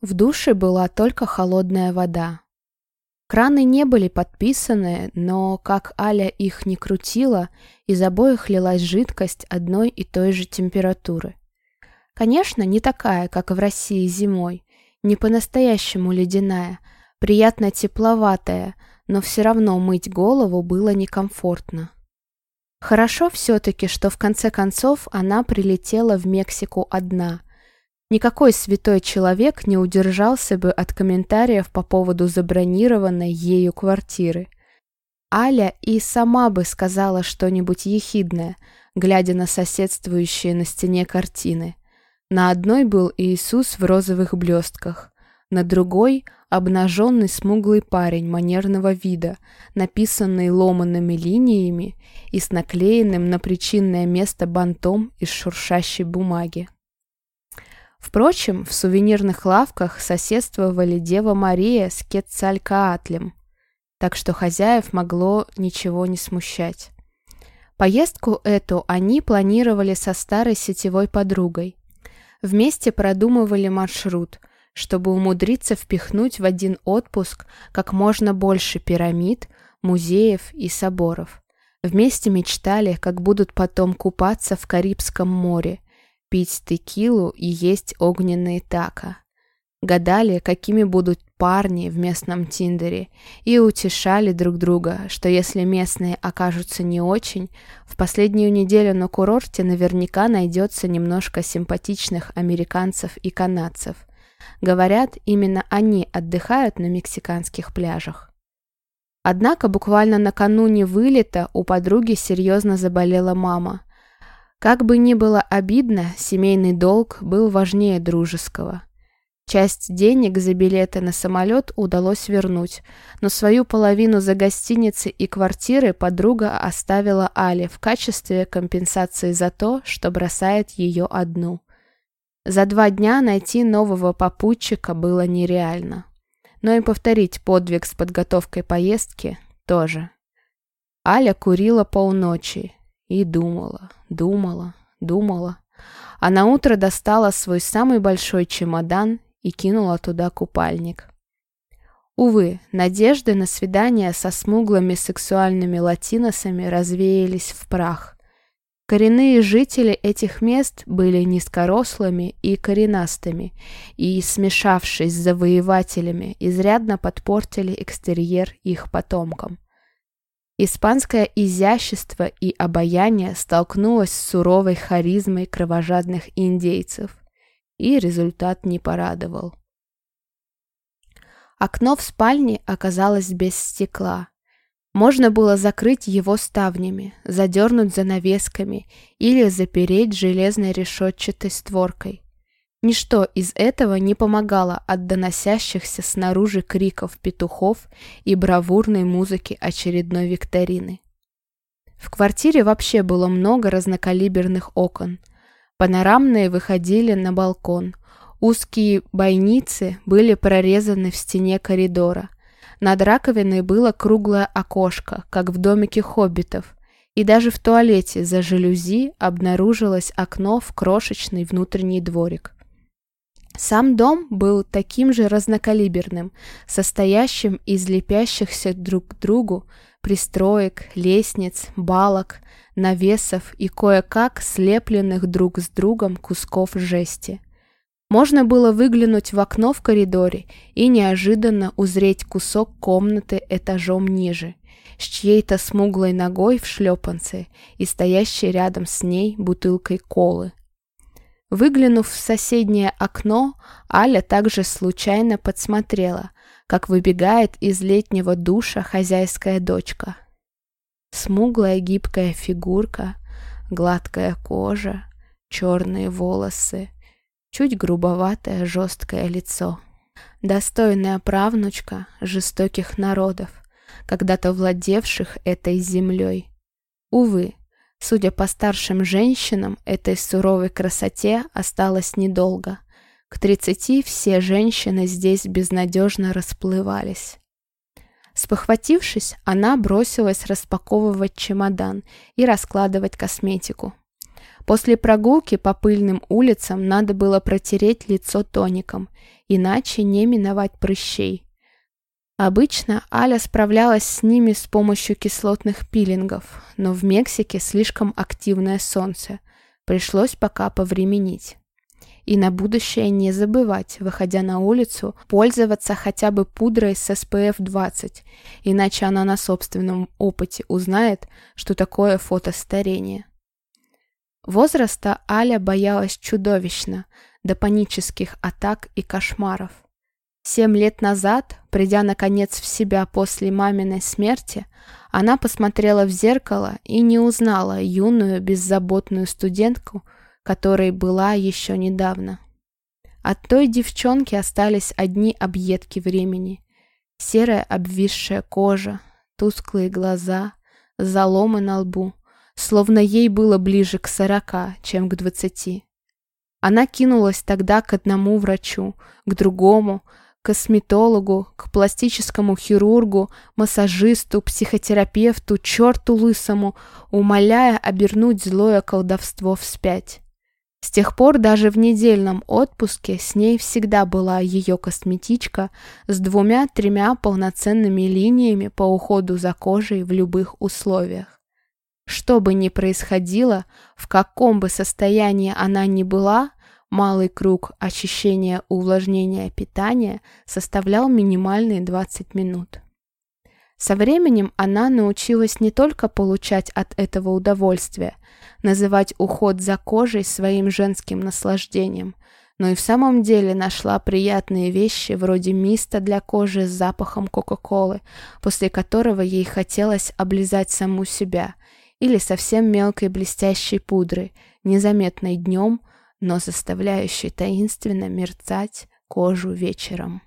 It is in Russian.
В душе была только холодная вода. Краны не были подписаны, но, как Аля их не крутила, из обоих лилась жидкость одной и той же температуры. Конечно, не такая, как в России зимой, не по-настоящему ледяная, приятно тепловатая, но все равно мыть голову было некомфортно. Хорошо все-таки, что в конце концов она прилетела в Мексику одна – Никакой святой человек не удержался бы от комментариев по поводу забронированной ею квартиры. Аля и сама бы сказала что-нибудь ехидное, глядя на соседствующие на стене картины. На одной был Иисус в розовых блестках, на другой — обнаженный смуглый парень манерного вида, написанный ломанными линиями и с наклеенным на причинное место бантом из шуршащей бумаги. Впрочем, в сувенирных лавках соседствовали Дева Мария с Кетцалькаатлем, так что хозяев могло ничего не смущать. Поездку эту они планировали со старой сетевой подругой. Вместе продумывали маршрут, чтобы умудриться впихнуть в один отпуск как можно больше пирамид, музеев и соборов. Вместе мечтали, как будут потом купаться в Карибском море – пить текилу и есть огненные тако. Гадали, какими будут парни в местном Тиндере, и утешали друг друга, что если местные окажутся не очень, в последнюю неделю на курорте наверняка найдется немножко симпатичных американцев и канадцев. Говорят, именно они отдыхают на мексиканских пляжах. Однако буквально накануне вылета у подруги серьезно заболела мама – как бы ни было обидно, семейный долг был важнее дружеского. Часть денег за билеты на самолет удалось вернуть, но свою половину за гостиницы и квартиры подруга оставила Але в качестве компенсации за то, что бросает ее одну. За два дня найти нового попутчика было нереально. Но и повторить подвиг с подготовкой поездки тоже. Аля курила полночи, и думала, думала, думала. А на утро достала свой самый большой чемодан и кинула туда купальник. Увы, надежды на свидание со смуглыми сексуальными латиносами развеялись в прах. Коренные жители этих мест были низкорослыми и коренастыми, и, смешавшись с завоевателями, изрядно подпортили экстерьер их потомкам. Испанское изящество и обаяние столкнулось с суровой харизмой кровожадных индейцев, и результат не порадовал. Окно в спальне оказалось без стекла. Можно было закрыть его ставнями, задернуть занавесками или запереть железной решетчатой створкой. Ничто из этого не помогало от доносящихся снаружи криков петухов и бравурной музыки очередной викторины. В квартире вообще было много разнокалиберных окон. Панорамные выходили на балкон. Узкие бойницы были прорезаны в стене коридора. Над раковиной было круглое окошко, как в домике хоббитов, и даже в туалете за жалюзи обнаружилось окно в крошечный внутренний дворик. Сам дом был таким же разнокалиберным, состоящим из лепящихся друг к другу пристроек, лестниц, балок, навесов и кое-как слепленных друг с другом кусков жести. Можно было выглянуть в окно в коридоре и неожиданно узреть кусок комнаты этажом ниже, с чьей-то смуглой ногой в шлепанце и стоящей рядом с ней бутылкой колы. Выглянув в соседнее окно, Аля также случайно подсмотрела, как выбегает из летнего душа хозяйская дочка. Смуглая гибкая фигурка, гладкая кожа, черные волосы, чуть грубоватое жесткое лицо. Достойная правнучка жестоких народов, когда-то владевших этой землей. Увы, Судя по старшим женщинам, этой суровой красоте осталось недолго. К тридцати все женщины здесь безнадежно расплывались. Спохватившись, она бросилась распаковывать чемодан и раскладывать косметику. После прогулки по пыльным улицам надо было протереть лицо тоником, иначе не миновать прыщей. Обычно Аля справлялась с ними с помощью кислотных пилингов, но в Мексике слишком активное солнце. Пришлось пока повременить. И на будущее не забывать, выходя на улицу, пользоваться хотя бы пудрой с SPF 20, иначе она на собственном опыте узнает, что такое фотостарение. Возраста Аля боялась чудовищно, до панических атак и кошмаров. Семь лет назад, придя наконец в себя после маминой смерти, она посмотрела в зеркало и не узнала юную беззаботную студентку, которой была еще недавно. От той девчонки остались одни объедки времени. Серая обвисшая кожа, тусклые глаза, заломы на лбу, словно ей было ближе к сорока, чем к двадцати. Она кинулась тогда к одному врачу, к другому, косметологу, к пластическому хирургу, массажисту, психотерапевту, черту лысому, умоляя обернуть злое колдовство вспять. С тех пор даже в недельном отпуске с ней всегда была ее косметичка с двумя-тремя полноценными линиями по уходу за кожей в любых условиях. Что бы ни происходило, в каком бы состоянии она ни была, малый круг очищения увлажнения питания составлял минимальные 20 минут. Со временем она научилась не только получать от этого удовольствие, называть уход за кожей своим женским наслаждением, но и в самом деле нашла приятные вещи вроде миста для кожи с запахом Кока-Колы, после которого ей хотелось облизать саму себя, или совсем мелкой блестящей пудры, незаметной днем, но заставляющей таинственно мерцать кожу вечером.